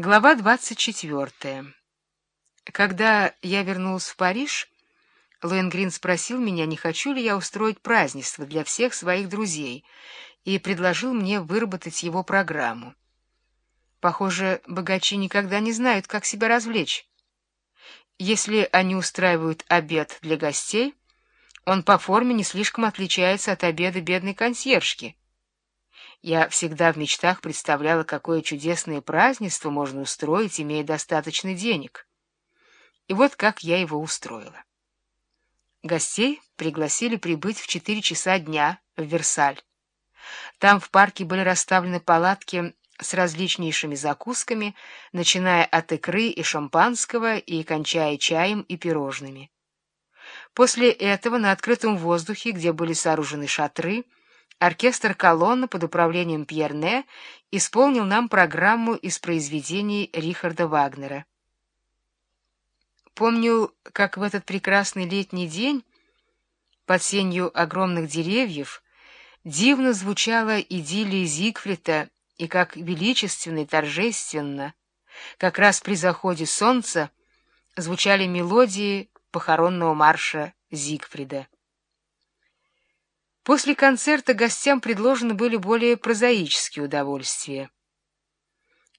Глава 24. Когда я вернулась в Париж, Лоенгрин спросил меня, не хочу ли я устроить празднество для всех своих друзей, и предложил мне выработать его программу. Похоже, богачи никогда не знают, как себя развлечь. Если они устраивают обед для гостей, он по форме не слишком отличается от обеда бедной консьержки — я всегда в мечтах представляла, какое чудесное празднество можно устроить, имея достаточно денег. И вот как я его устроила. Гостей пригласили прибыть в четыре часа дня в Версаль. Там в парке были расставлены палатки с различнейшими закусками, начиная от икры и шампанского и кончая чаем и пирожными. После этого на открытом воздухе, где были сооружены шатры, оркестр колонна под управлением Пьерне исполнил нам программу из произведений Рихарда Вагнера. Помню, как в этот прекрасный летний день под сенью огромных деревьев дивно звучала идиллия Зигфрида и как величественно и торжественно, как раз при заходе солнца, звучали мелодии похоронного марша Зигфрида. После концерта гостям предложены были более прозаические удовольствия.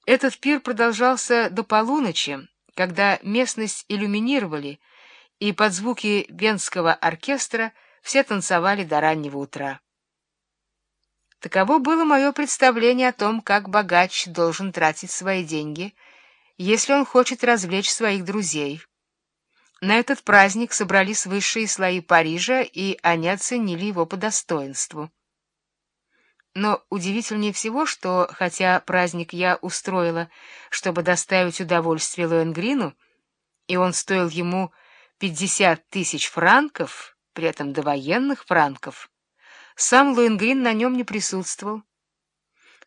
Этот пир продолжался до полуночи, когда местность иллюминировали, и под звуки венского оркестра все танцевали до раннего утра. Таково было мое представление о том, как богач должен тратить свои деньги, если он хочет развлечь своих друзей. На этот праздник собрались высшие слои Парижа, и они оценили его по достоинству. Но удивительнее всего, что, хотя праздник я устроила, чтобы доставить удовольствие Лоенгрину, и он стоил ему пятьдесят тысяч франков, при этом довоенных франков, сам Лоенгрин на нем не присутствовал.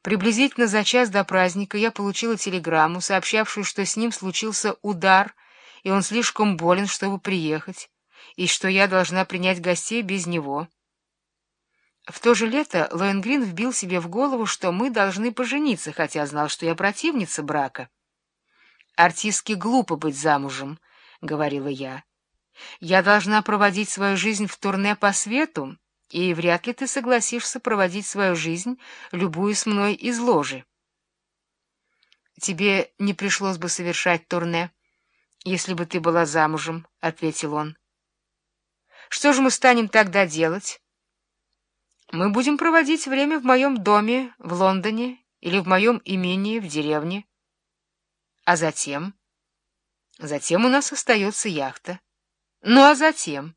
Приблизительно за час до праздника я получила телеграмму, сообщавшую, что с ним случился удар — и он слишком болен, чтобы приехать, и что я должна принять гостей без него. В то же лето Лоенгрин вбил себе в голову, что мы должны пожениться, хотя знал, что я противница брака. «Артистке глупо быть замужем», — говорила я. «Я должна проводить свою жизнь в турне по свету, и вряд ли ты согласишься проводить свою жизнь, любуясь мной из ложи». «Тебе не пришлось бы совершать турне», если бы ты была замужем, — ответил он. — Что же мы станем тогда делать? — Мы будем проводить время в моем доме в Лондоне или в моем имении в деревне. — А затем? — Затем у нас остается яхта. — Ну, а затем?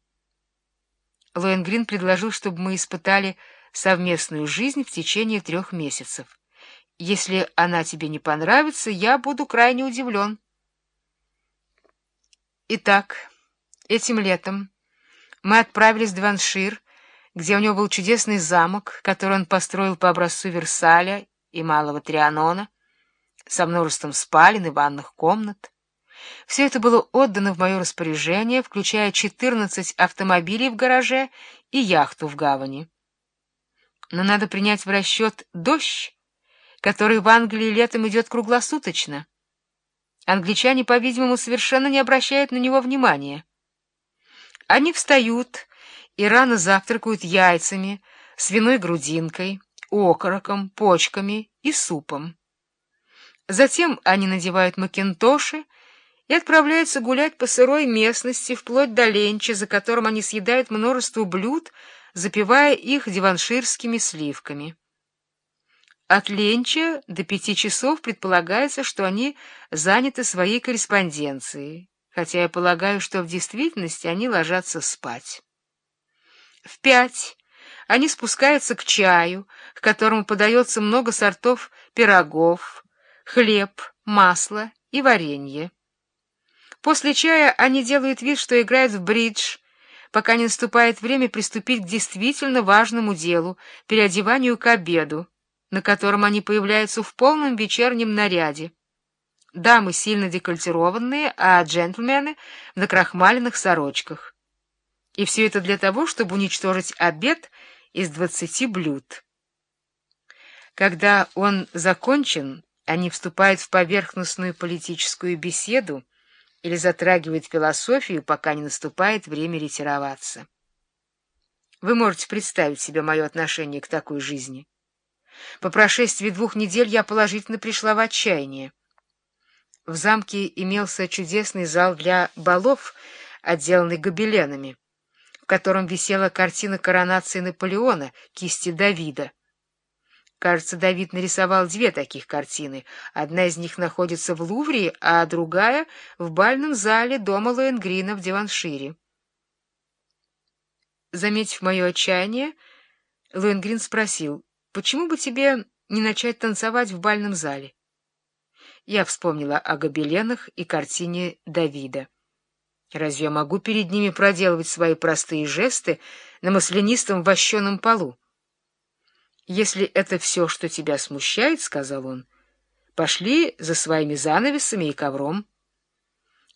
Лоенгрин предложил, чтобы мы испытали совместную жизнь в течение трех месяцев. Если она тебе не понравится, я буду крайне удивлен. Итак, этим летом мы отправились в Дваншир, где у него был чудесный замок, который он построил по образцу Версаля и Малого Трианона, со множеством спален и ванных комнат. Все это было отдано в мое распоряжение, включая 14 автомобилей в гараже и яхту в гавани. Но надо принять в расчет дождь, который в Англии летом идет круглосуточно. Англичане, по-видимому, совершенно не обращают на него внимания. Они встают и рано завтракают яйцами, свиной грудинкой, окороком, почками и супом. Затем они надевают макинтоши и отправляются гулять по сырой местности вплоть до ленча, за которым они съедают множество блюд, запивая их диванширскими сливками. От ленча до пяти часов предполагается, что они заняты своей корреспонденцией, хотя я полагаю, что в действительности они ложатся спать. В пять они спускаются к чаю, к которому подается много сортов пирогов, хлеб, масло и варенье. После чая они делают вид, что играют в бридж, пока не наступает время приступить к действительно важному делу — переодеванию к обеду, на котором они появляются в полном вечернем наряде. Дамы сильно декольтированные, а джентльмены — в накрахмаленных сорочках. И все это для того, чтобы уничтожить обед из двадцати блюд. Когда он закончен, Они вступают в поверхностную политическую беседу или затрагивают философию, пока не наступает время ретироваться. Вы можете представить себе мое отношение к такой жизни. По прошествии двух недель я положительно пришла в отчаяние. В замке имелся чудесный зал для балов, отделанный гобеленами, в котором висела картина коронации Наполеона кисти Давида. Кажется, Давид нарисовал две таких картины. Одна из них находится в Лувре, а другая — в бальном зале дома Лоенгрина в Диваншире. Заметив мое отчаяние, Лоенгрин спросил, почему бы тебе не начать танцевать в бальном зале? Я вспомнила о гобеленах и картине Давида. Разве я могу перед ними проделывать свои простые жесты на маслянистом вощеном полу? «Если это все, что тебя смущает, — сказал он, — пошли за своими занавесами и ковром».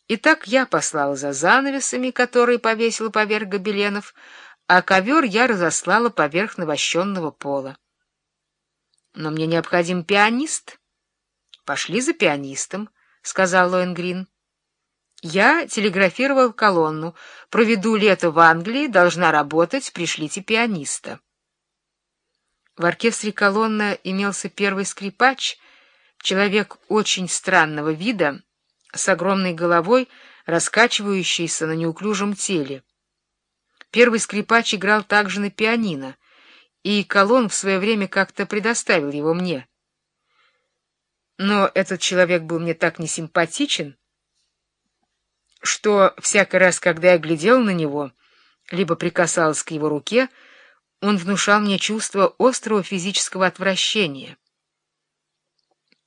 Итак, я послала за занавесами, которые повесила поверх гобеленов, а ковер я разослала поверх навощенного пола. «Но мне необходим пианист». «Пошли за пианистом», — сказал Лоенгрин. «Я телеграфировал колонну. Проведу лето в Англии, должна работать, пришлите пианиста». В оркестре колонна имелся первый скрипач, человек очень странного вида, с огромной головой, раскачивающейся на неуклюжем теле. Первый скрипач играл также на пианино, и колонн в свое время как-то предоставил его мне. Но этот человек был мне так несимпатичен, что всякий раз, когда я глядел на него, либо прикасалась к его руке, он внушал мне чувство острого физического отвращения.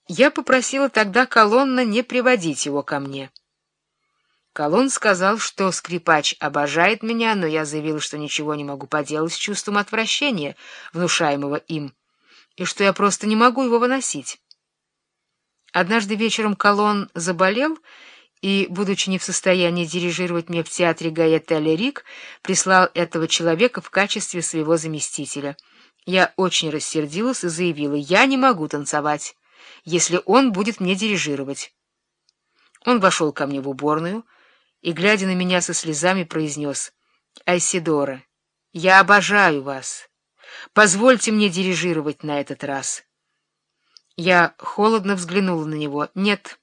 Я попросила тогда Колонна не приводить его ко мне. Колон сказал, что скрипач обожает меня, но я заявила, что ничего не могу поделать с чувством отвращения, внушаемого им, и что я просто не могу его выносить. Однажды вечером Колон заболел и, будучи не в состоянии дирижировать мне в театре Гаэта Лерик, прислал этого человека в качестве своего заместителя. Я очень рассердилась и заявила, я не могу танцевать, если он будет мне дирижировать. Он вошел ко мне в уборную и, глядя на меня со слезами, произнес, «Айсидора, я обожаю вас. Позвольте мне дирижировать на этот раз». Я холодно взглянула на него. «Нет,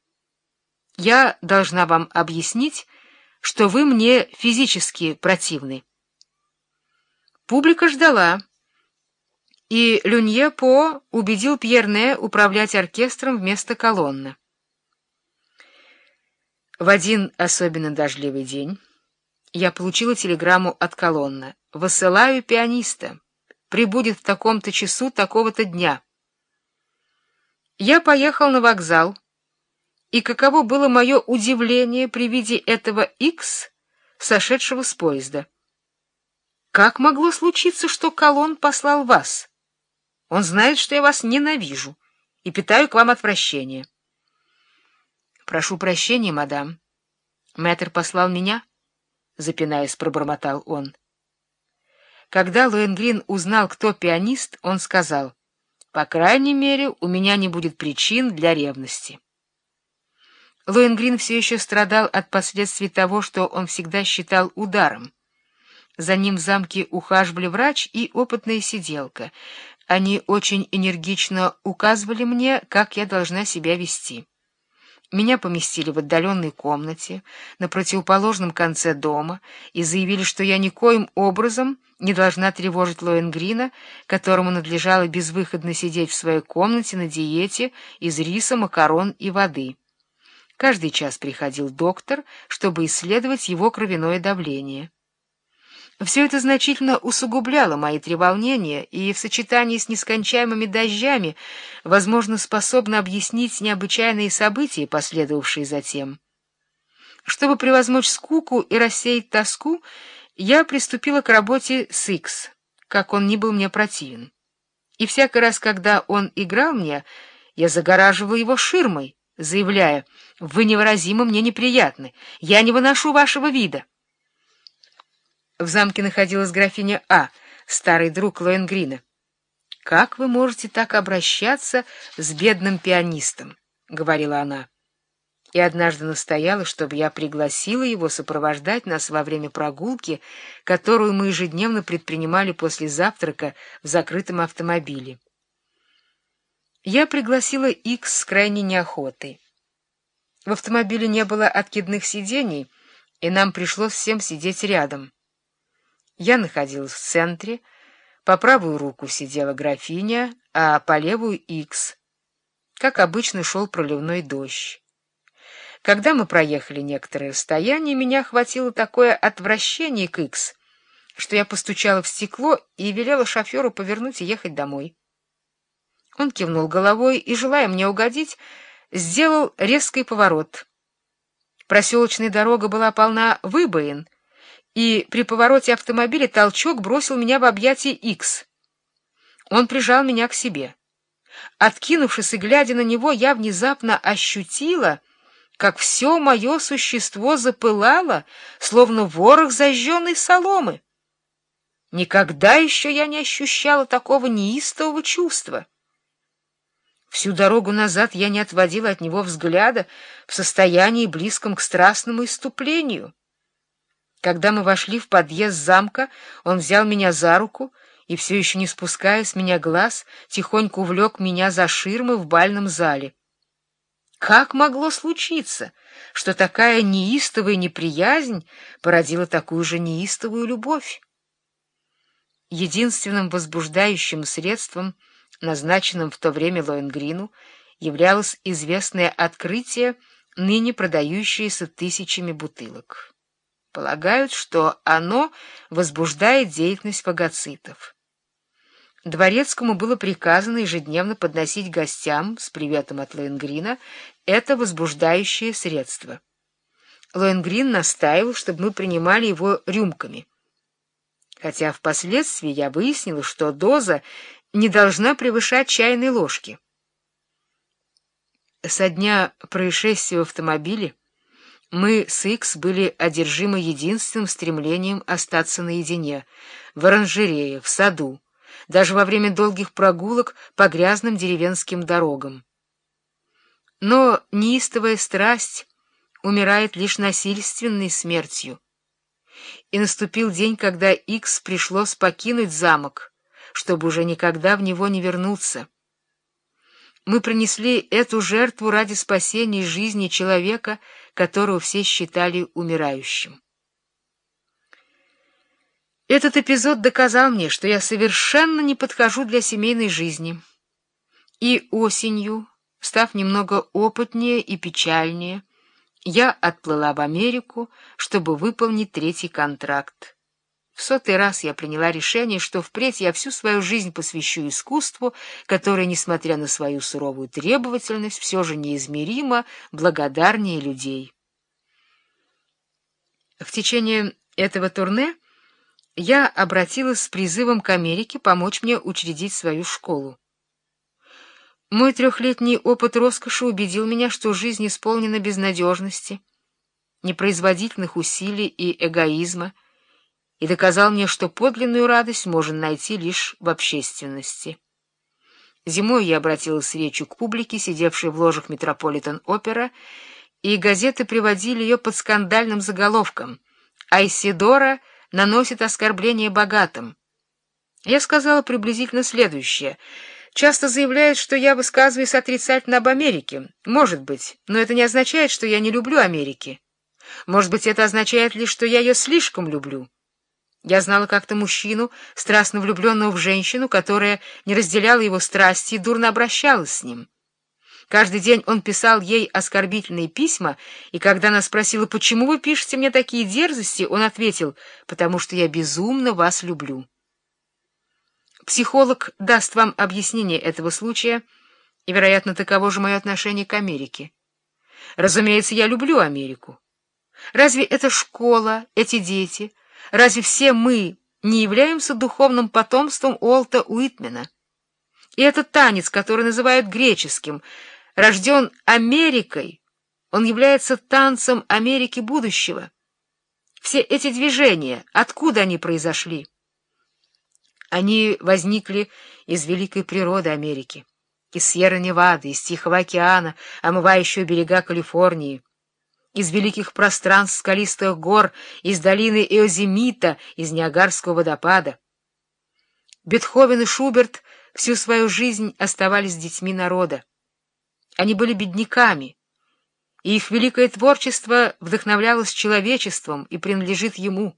я должна вам объяснить, что вы мне физически противны». Публика ждала, и Люнье По убедил Пьерне управлять оркестром вместо колонны. В один особенно дождливый день я получила телеграмму от колонны. «Высылаю пианиста. Прибудет в таком-то часу такого-то дня». Я поехал на вокзал, и каково было мое удивление при виде этого Икс, сошедшего с поезда. Как могло случиться, что Колон послал вас? Он знает, что я вас ненавижу и питаю к вам отвращение. Прошу прощения, мадам. Мэтр послал меня, запинаясь, пробормотал он. Когда Лоэнгрин узнал, кто пианист, он сказал — по крайней мере, у меня не будет причин для ревности. Лоенгрин все еще страдал от последствий того, что он всегда считал ударом. За ним в замке ухаживали врач и опытная сиделка. Они очень энергично указывали мне, как я должна себя вести. Меня поместили в отдаленной комнате на противоположном конце дома и заявили, что я никоим образом не должна тревожить Лоенгрина, которому надлежало безвыходно сидеть в своей комнате на диете из риса, макарон и воды. Каждый час приходил доктор, чтобы исследовать его кровяное давление. Все это значительно усугубляло мои треволнения и в сочетании с нескончаемыми дождями, возможно, способно объяснить необычайные события, последовавшие затем. Чтобы превозмочь скуку и рассеять тоску, я приступила к работе с Икс, как он ни был мне противен. И всякий раз, когда он играл мне, я загораживала его ширмой, заявляя, «Вы невыразимо мне неприятны, я не выношу вашего вида». В замке находилась графиня А, старый друг Лоенгрина. «Как вы можете так обращаться с бедным пианистом?» — говорила она. И однажды настояла, чтобы я пригласила его сопровождать нас во время прогулки, которую мы ежедневно предпринимали после завтрака в закрытом автомобиле. Я пригласила Икс с крайней неохотой. В автомобиле не было откидных сидений, и нам пришлось всем сидеть рядом. Я находилась в центре, по правую руку сидела графиня, а по левую — Икс. Как обычно, шел проливной дождь. Когда мы проехали некоторое расстояние, меня охватило такое отвращение к Икс, что я постучала в стекло и велела шоферу повернуть и ехать домой. Он кивнул головой и, желая мне угодить, сделал резкий поворот. Проселочная дорога была полна выбоин, и при повороте автомобиля толчок бросил меня в объятия Икс. Он прижал меня к себе. Откинувшись и глядя на него, я внезапно ощутила, как все мое существо запылало, словно ворох зажженной соломы. Никогда еще я не ощущала такого неистового чувства. Всю дорогу назад я не отводила от него взгляда в состоянии близком к страстному иступлению. Когда мы вошли в подъезд замка, он взял меня за руку и, все еще не спуская с меня глаз, тихонько увлек меня за ширмы в бальном зале. Как могло случиться, что такая неистовая неприязнь породила такую же неистовую любовь? Единственным возбуждающим средством — назначенным в то время Лоенгрину, являлось известное открытие, ныне продающееся тысячами бутылок. Полагают, что оно возбуждает деятельность фагоцитов. Дворецкому было приказано ежедневно подносить гостям с приветом от Лоенгрина это возбуждающее средство. Лоенгрин настаивал, чтобы мы принимали его рюмками. Хотя впоследствии я выяснила, что доза не должна превышать чайной ложки. Со дня происшествия в автомобиле мы с Икс были одержимы единственным стремлением остаться наедине, в оранжерее, в саду, даже во время долгих прогулок по грязным деревенским дорогам. Но неистовая страсть умирает лишь насильственной смертью. И наступил день, когда Икс пришлось покинуть замок, чтобы уже никогда в него не вернуться. Мы принесли эту жертву ради спасения жизни человека, которого все считали умирающим. Этот эпизод доказал мне, что я совершенно не подхожу для семейной жизни. И осенью, став немного опытнее и печальнее, я отплыла в Америку, чтобы выполнить третий контракт. В сотый раз я приняла решение, что впредь я всю свою жизнь посвящу искусству, которое, несмотря на свою суровую требовательность, все же неизмеримо благодарнее людей. В течение этого турне я обратилась с призывом к Америке помочь мне учредить свою школу. Мой трехлетний опыт роскоши убедил меня, что жизнь исполнена безнадежности, непроизводительных усилий и эгоизма, и доказал мне, что подлинную радость можно найти лишь в общественности. Зимой я обратилась речью к публике, сидевшей в ложах Метрополитен-опера, и газеты приводили ее под скандальным заголовком «Айсидора наносит оскорбление богатым». Я сказала приблизительно следующее. Часто заявляют, что я высказываюсь отрицательно об Америке. Может быть, но это не означает, что я не люблю Америки. Может быть, это означает лишь, что я ее слишком люблю. Я знала как-то мужчину, страстно влюбленного в женщину, которая не разделяла его страсти и дурно обращалась с ним. Каждый день он писал ей оскорбительные письма, и когда она спросила, почему вы пишете мне такие дерзости, он ответил, потому что я безумно вас люблю. Психолог даст вам объяснение этого случая, и, вероятно, таково же мое отношение к Америке. Разумеется, я люблю Америку. Разве эта школа, эти дети — Разве все мы не являемся духовным потомством Уолта Уитмена? И этот танец, который называют греческим, рожден Америкой, он является танцем Америки будущего. Все эти движения, откуда они произошли? Они возникли из великой природы Америки, из Сьерра-Невады, из Тихого океана, омывающего берега Калифорнии, из великих пространств скалистых гор, из долины Эозимита, из Ниагарского водопада. Бетховен и Шуберт всю свою жизнь оставались детьми народа. Они были бедняками, и их великое творчество вдохновлялось человечеством и принадлежит ему.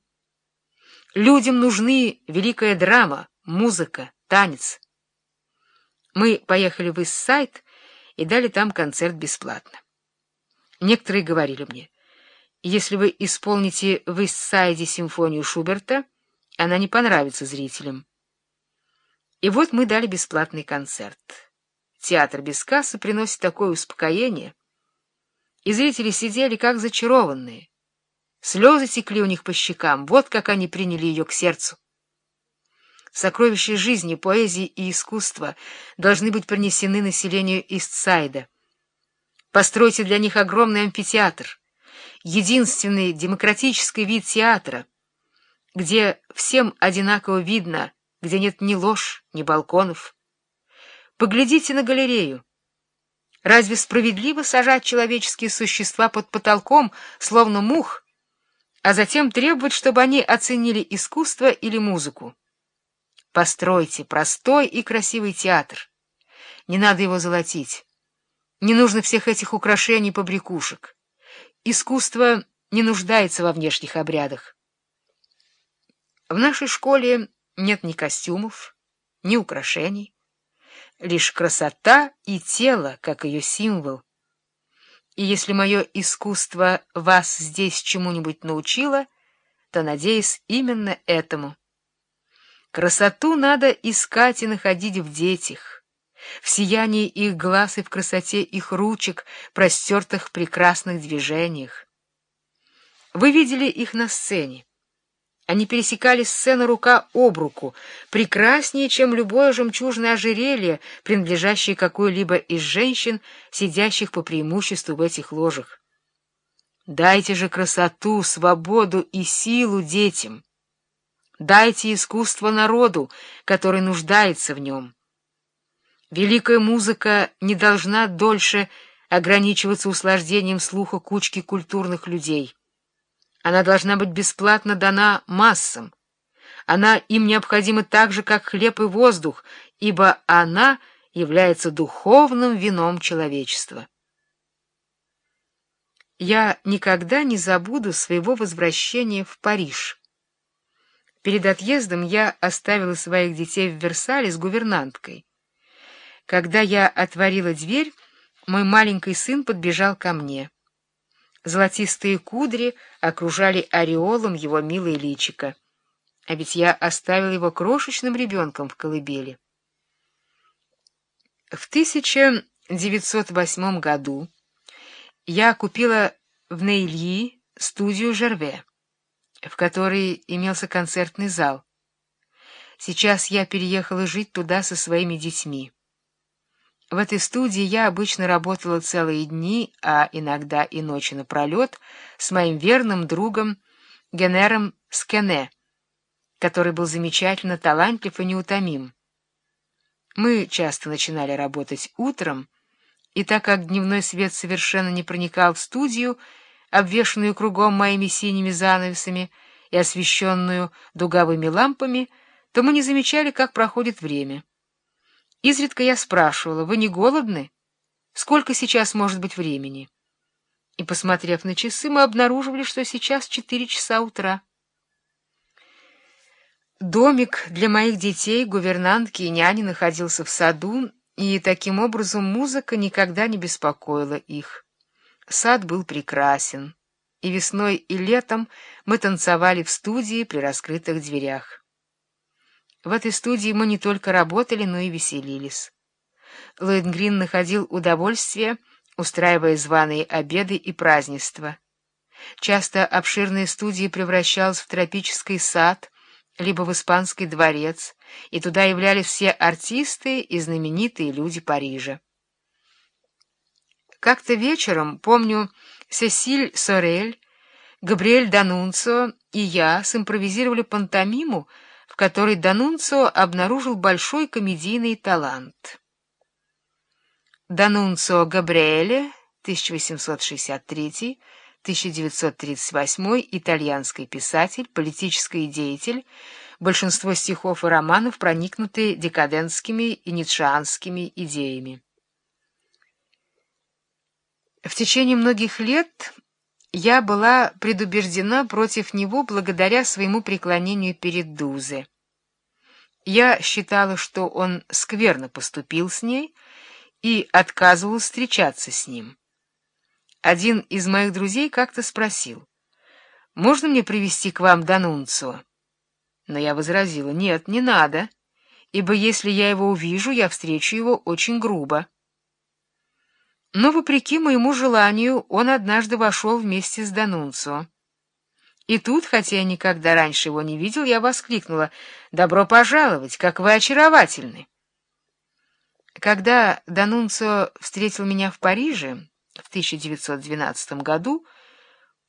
Людям нужны великая драма, музыка, танец. Мы поехали в Иссайд и дали там концерт бесплатно. Некоторые говорили мне, если вы исполните в Иссайде симфонию Шуберта, она не понравится зрителям. И вот мы дали бесплатный концерт. Театр без кассы приносит такое успокоение. И зрители сидели как зачарованные. Слезы текли у них по щекам, вот как они приняли ее к сердцу. Сокровища жизни, поэзии и искусства должны быть принесены населению Истсайда. Постройте для них огромный амфитеатр, единственный демократический вид театра, где всем одинаково видно, где нет ни ложь, ни балконов. Поглядите на галерею. Разве справедливо сажать человеческие существа под потолком, словно мух, а затем требовать, чтобы они оценили искусство или музыку? Постройте простой и красивый театр. Не надо его золотить. Не нужно всех этих украшений побрякушек. Искусство не нуждается во внешних обрядах. В нашей школе нет ни костюмов, ни украшений, лишь красота и тело, как ее символ. И если мое искусство вас здесь чему-нибудь научило, то, надеюсь, именно этому. Красоту надо искать и находить в детях в сиянии их глаз и в красоте их ручек, простертых прекрасных движениях. Вы видели их на сцене. Они пересекали сцену рука об руку, прекраснее, чем любое жемчужное ожерелье, принадлежащее какой-либо из женщин, сидящих по преимуществу в этих ложах. Дайте же красоту, свободу и силу детям. Дайте искусство народу, который нуждается в нем. Великая музыка не должна дольше ограничиваться услаждением слуха кучки культурных людей. Она должна быть бесплатно дана массам. Она им необходима так же, как хлеб и воздух, ибо она является духовным вином человечества. Я никогда не забуду своего возвращения в Париж. Перед отъездом я оставила своих детей в Версале с гувернанткой. Когда я отворила дверь, мой маленький сын подбежал ко мне. Золотистые кудри окружали ореолом его милое личико. А ведь я оставил его крошечным ребенком в колыбели. В 1908 году я купила в Нейльи студию Жерве, в которой имелся концертный зал. Сейчас я переехала жить туда со своими детьми. В этой студии я обычно работала целые дни, а иногда и ночи напролет, с моим верным другом Генером Скене, который был замечательно талантлив и неутомим. Мы часто начинали работать утром, и так как дневной свет совершенно не проникал в студию, обвешанную кругом моими синими занавесами и освещенную дуговыми лампами, то мы не замечали, как проходит время. Изредка я спрашивала, вы не голодны? Сколько сейчас может быть времени? И, посмотрев на часы, мы обнаруживали, что сейчас четыре часа утра. Домик для моих детей, гувернантки и няни находился в саду, и таким образом музыка никогда не беспокоила их. Сад был прекрасен, и весной и летом мы танцевали в студии при раскрытых дверях. В этой студии мы не только работали, но и веселились. Ллойд находил удовольствие, устраивая званые обеды и празднества. Часто обширные студии превращались в тропический сад, либо в испанский дворец, и туда являлись все артисты и знаменитые люди Парижа. Как-то вечером, помню, Сесиль Сорель, Габриэль Данунцо и я симпровизировали пантомиму, в которой Данунцио обнаружил большой комедийный талант. Данунцио Габриэле, 1863-1938, итальянский писатель, политический деятель, большинство стихов и романов проникнуты декадентскими и ницшеанскими идеями. В течение многих лет я была предубеждена против него благодаря своему преклонению перед Дузе. Я считала, что он скверно поступил с ней и отказывалась встречаться с ним. Один из моих друзей как-то спросил, «Можно мне привести к вам Данунцио?» Но я возразила, «Нет, не надо, ибо если я его увижу, я встречу его очень грубо». Но, вопреки моему желанию, он однажды вошел вместе с Данунцо. И тут, хотя я никогда раньше его не видел, я воскликнула «Добро пожаловать! Как вы очаровательны!» Когда Данунцо встретил меня в Париже в 1912 году,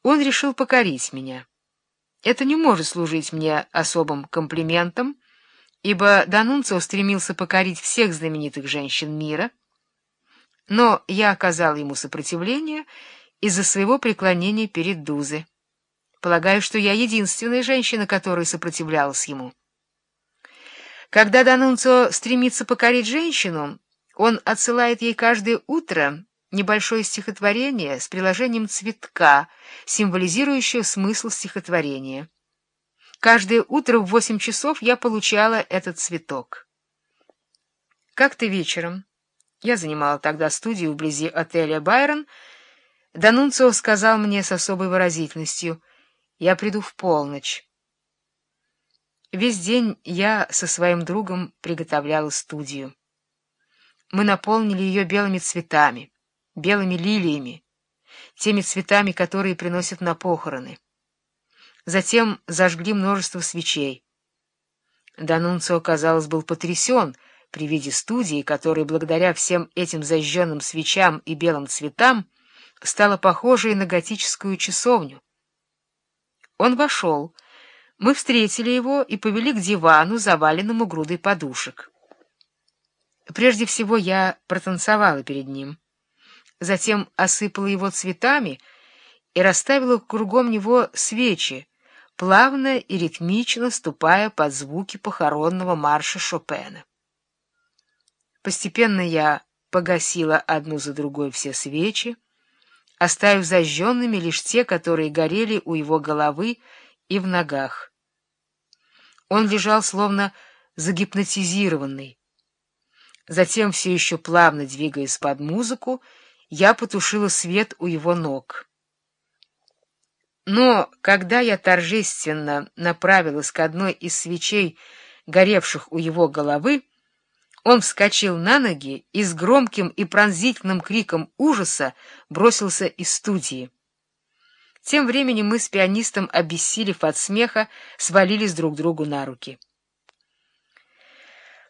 он решил покорить меня. Это не может служить мне особым комплиментом, ибо Данунцо стремился покорить всех знаменитых женщин мира — но я оказал ему сопротивление из-за своего преклонения перед Дузе. Полагаю, что я единственная женщина, которая сопротивлялась ему. Когда Данунцо стремится покорить женщину, он отсылает ей каждое утро небольшое стихотворение с приложением цветка, символизирующего смысл стихотворения. Каждое утро в восемь часов я получала этот цветок. Как-то вечером я занимала тогда студию вблизи отеля «Байрон». Данунцио сказал мне с особой выразительностью, «Я приду в полночь». Весь день я со своим другом приготовляла студию. Мы наполнили ее белыми цветами, белыми лилиями, теми цветами, которые приносят на похороны. Затем зажгли множество свечей. Данунцио, казалось, был потрясен — при виде студии, которая благодаря всем этим зажженным свечам и белым цветам стала похожей на готическую часовню. Он вошел. Мы встретили его и повели к дивану, заваленному грудой подушек. Прежде всего я протанцевала перед ним, затем осыпала его цветами и расставила кругом него свечи, плавно и ритмично ступая под звуки похоронного марша Шопена. Постепенно я погасила одну за другой все свечи, оставив зажженными лишь те, которые горели у его головы и в ногах. Он лежал словно загипнотизированный. Затем, все еще плавно двигаясь под музыку, я потушила свет у его ног. Но когда я торжественно направилась к одной из свечей, горевших у его головы, он вскочил на ноги и с громким и пронзительным криком ужаса бросился из студии. Тем временем мы с пианистом, обессилев от смеха, свалились друг другу на руки.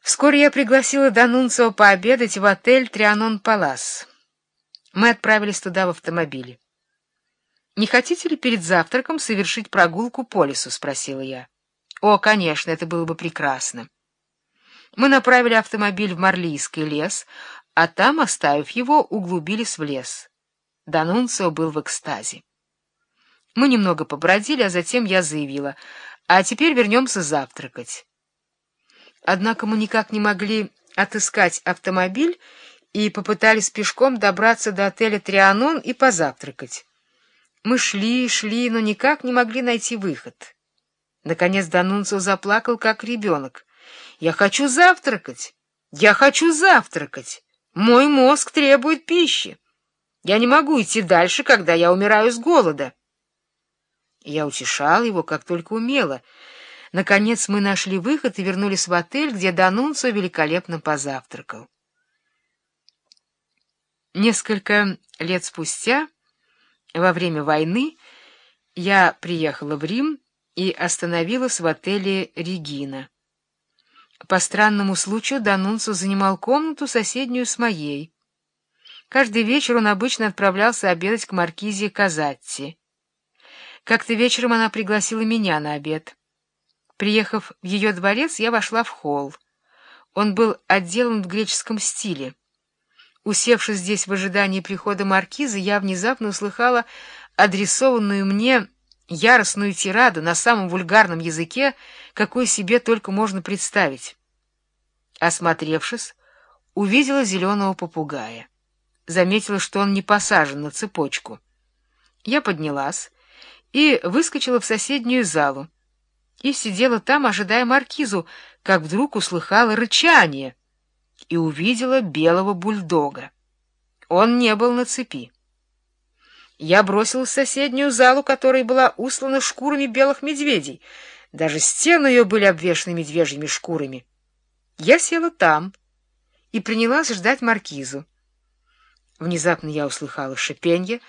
Вскоре я пригласила Данунцио пообедать в отель «Трианон Палас». Мы отправились туда в автомобиле. «Не хотите ли перед завтраком совершить прогулку по лесу?» — спросила я. «О, конечно, это было бы прекрасно». Мы направили автомобиль в Марлийский лес, а там, оставив его, углубились в лес. Данунцио был в экстазе. Мы немного побродили, а затем я заявила, а теперь вернемся завтракать. Однако мы никак не могли отыскать автомобиль и попытались пешком добраться до отеля «Трианон» и позавтракать. Мы шли, шли, но никак не могли найти выход. Наконец Данунцио заплакал, как ребенок. Я хочу завтракать. Я хочу завтракать. Мой мозг требует пищи. Я не могу идти дальше, когда я умираю с голода. Я утешал его, как только умела. Наконец мы нашли выход и вернулись в отель, где Данунцо великолепно позавтракал. Несколько лет спустя, во время войны, я приехала в Рим и остановилась в отеле «Регина». По странному случаю Данунцо занимал комнату, соседнюю с моей. Каждый вечер он обычно отправлялся обедать к маркизе Казатти. Как-то вечером она пригласила меня на обед. Приехав в ее дворец, я вошла в холл. Он был отделан в греческом стиле. Усевшись здесь в ожидании прихода маркиза, я внезапно услыхала адресованную мне яростную тираду на самом вульгарном языке, какой себе только можно представить. Осмотревшись, увидела зеленого попугая. Заметила, что он не посажен на цепочку. Я поднялась и выскочила в соседнюю залу и сидела там, ожидая маркизу, как вдруг услыхала рычание и увидела белого бульдога. Он не был на цепи. Я бросилась в соседнюю залу, которая была услана шкурами белых медведей. Даже стены ее были обвешаны медвежьими шкурами. Я села там и принялась ждать маркизу. Внезапно я услыхала шипенье,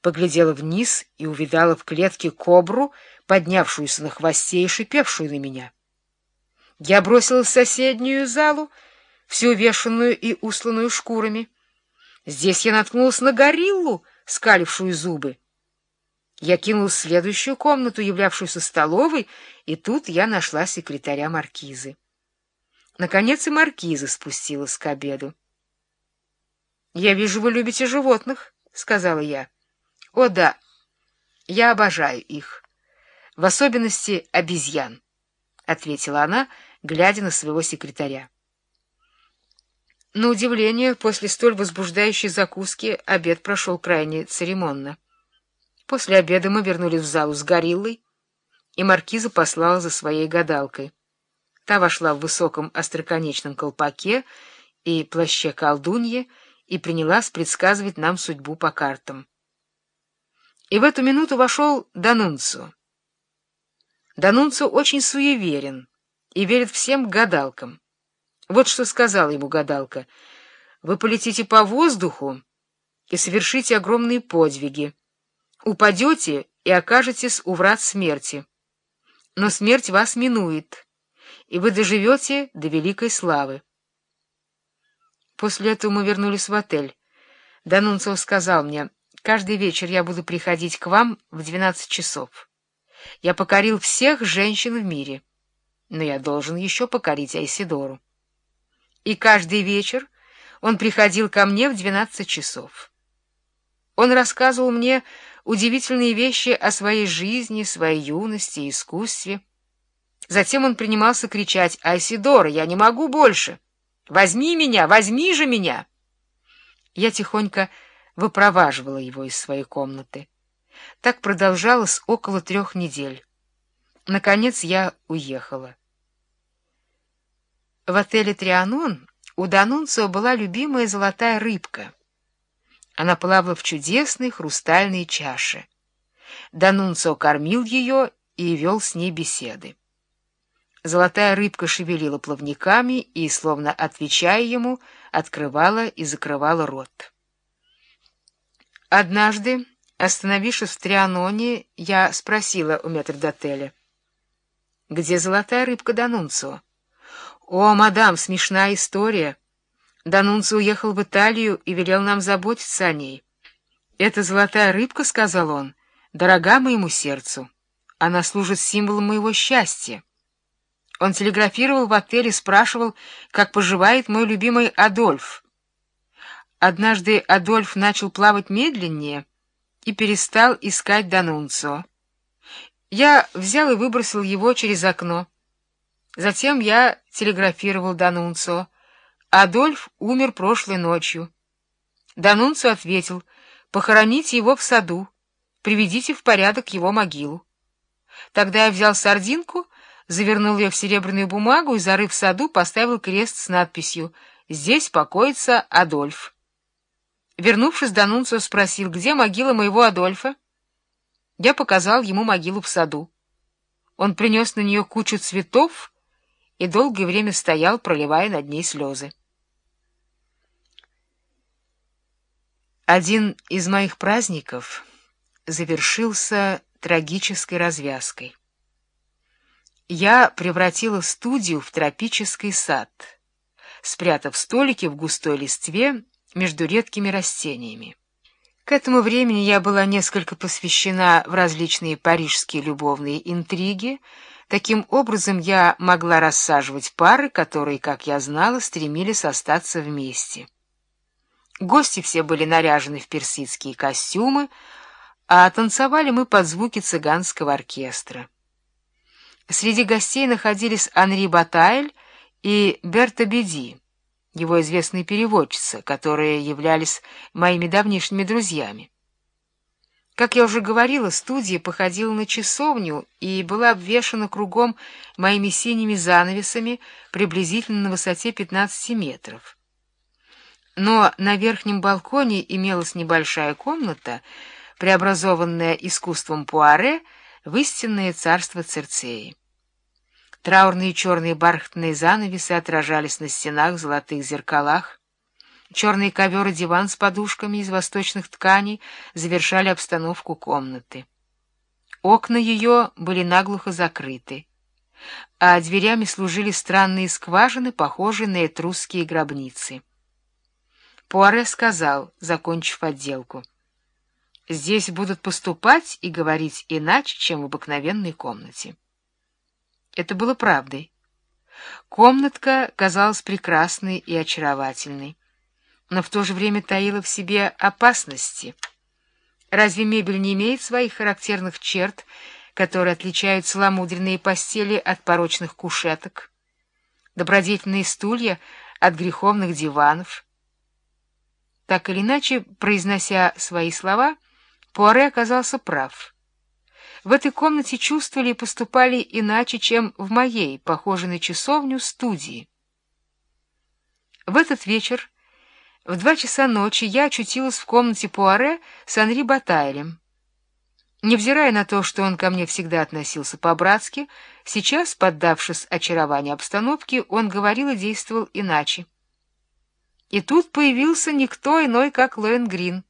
поглядела вниз и увидала в клетке кобру, поднявшуюся на хвосте и шипевшую на меня. Я бросилась в соседнюю залу, всю увешанную и усланную шкурами. Здесь я наткнулась на гориллу, скалившую зубы. Я кинулась в следующую комнату, являвшуюся столовой, и тут я нашла секретаря маркизы. Наконец и маркиза спустилась к обеду. — Я вижу, вы любите животных, — сказала я. — О, да, я обожаю их, в особенности обезьян, — ответила она, глядя на своего секретаря. На удивление, после столь возбуждающей закуски обед прошел крайне церемонно. После обеда мы вернулись в залу с гориллой, и маркиза послала за своей гадалкой. Та вошла в высоком остроконечном колпаке и плаще колдуньи и принялась предсказывать нам судьбу по картам. И в эту минуту вошел Данунцо. Данунцо очень суеверен и верит всем гадалкам. Вот что сказала ему гадалка. «Вы полетите по воздуху и совершите огромные подвиги. Упадете и окажетесь у врат смерти. Но смерть вас минует, и вы доживете до великой славы». После этого мы вернулись в отель. Данунцев сказал мне, «Каждый вечер я буду приходить к вам в двенадцать часов. Я покорил всех женщин в мире, но я должен еще покорить Айсидору» и каждый вечер он приходил ко мне в двенадцать часов. Он рассказывал мне удивительные вещи о своей жизни, своей юности искусстве. Затем он принимался кричать «Айсидора, я не могу больше! Возьми меня, возьми же меня!» Я тихонько выпроваживала его из своей комнаты. Так продолжалось около трех недель. Наконец я уехала. В отеле «Трианон» у Данунцио была любимая золотая рыбка. Она плавала в чудесной хрустальной чаше. Данунцио кормил ее и вел с ней беседы. Золотая рыбка шевелила плавниками и, словно отвечая ему, открывала и закрывала рот. Однажды, остановившись в Трианоне, я спросила у метрдотеля, «Где золотая рыбка Данунцио?» «О, мадам, смешная история. Данунци уехал в Италию и велел нам заботиться о ней. «Это золотая рыбка», — сказал он, — «дорога моему сердцу. Она служит символом моего счастья». Он телеграфировал в отеле, спрашивал, как поживает мой любимый Адольф. Однажды Адольф начал плавать медленнее и перестал искать Данунцо. Я взял и выбросил его через окно. Затем я телеграфировал Данунцо. Адольф умер прошлой ночью. Данунцо ответил, похороните его в саду, приведите в порядок его могилу. Тогда я взял сардинку, завернул ее в серебряную бумагу и, зарыв в саду, поставил крест с надписью «Здесь покоится Адольф». Вернувшись, Данунцо спросил, где могила моего Адольфа. Я показал ему могилу в саду. Он принес на нее кучу цветов и долгое время стоял, проливая над ней слезы. Один из моих праздников завершился трагической развязкой. Я превратила студию в тропический сад, спрятав столики в густой листве между редкими растениями. К этому времени я была несколько посвящена в различные парижские любовные интриги. Таким образом, я могла рассаживать пары, которые, как я знала, стремились остаться вместе. Гости все были наряжены в персидские костюмы, а танцевали мы под звуки цыганского оркестра. Среди гостей находились Анри Батайль и Берта Беди его известные переводчицы, которые являлись моими давнишними друзьями. Как я уже говорила, студия походила на часовню и была обвешана кругом моими синими занавесами приблизительно на высоте 15 метров. Но на верхнем балконе имелась небольшая комната, преобразованная искусством Пуаре в истинное царство Церцеи. Траурные черные бархатные занавесы отражались на стенах в золотых зеркалах. Черный ковер и диван с подушками из восточных тканей завершали обстановку комнаты. Окна ее были наглухо закрыты, а дверями служили странные скважины, похожие на этрусские гробницы. Пуаре сказал, закончив отделку, «Здесь будут поступать и говорить иначе, чем в обыкновенной комнате». Это было правдой. Комнатка казалась прекрасной и очаровательной, но в то же время таила в себе опасности. Разве мебель не имеет своих характерных черт, которые отличают сломудренные постели от порочных кушеток, добродетельные стулья от греховных диванов? Так или иначе, произнося свои слова, Пуаре оказался прав — в этой комнате чувствовали и поступали иначе, чем в моей, похожей на часовню, студии. В этот вечер, в два часа ночи, я очутилась в комнате Пуаре с Анри Батайлем. Невзирая на то, что он ко мне всегда относился по-братски, сейчас, поддавшись очарованию обстановки, он говорил и действовал иначе. И тут появился никто иной, как Лоэн Грин.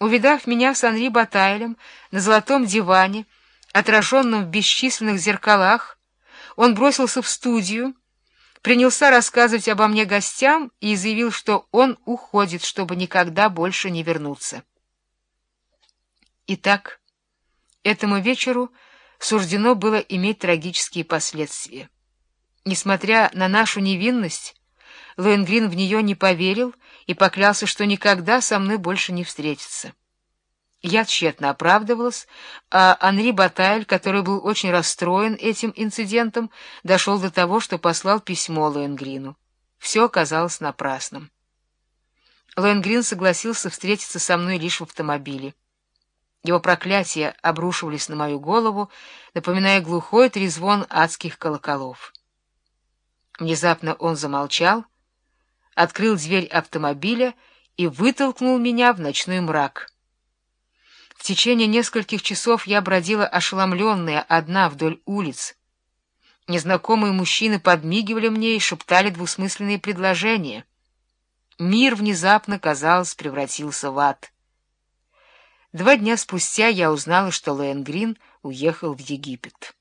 Увидав меня с Анри Батайлем на золотом диване, отраженном в бесчисленных зеркалах, он бросился в студию, принялся рассказывать обо мне гостям и заявил, что он уходит, чтобы никогда больше не вернуться. Итак, этому вечеру суждено было иметь трагические последствия. Несмотря на нашу невинность, Лоенгрин в нее не поверил и поклялся, что никогда со мной больше не встретится. Я тщетно оправдывалась, а Анри Батайль, который был очень расстроен этим инцидентом, дошел до того, что послал письмо Лоенгрину. Все оказалось напрасным. Лоенгрин согласился встретиться со мной лишь в автомобиле. Его проклятия обрушивались на мою голову, напоминая глухой трезвон адских колоколов. Внезапно он замолчал, открыл дверь автомобиля и вытолкнул меня в ночной мрак. В течение нескольких часов я бродила ошеломленная одна вдоль улиц. Незнакомые мужчины подмигивали мне и шептали двусмысленные предложения. Мир внезапно, казалось, превратился в ад. Два дня спустя я узнала, что Лэнгрин уехал в Египет.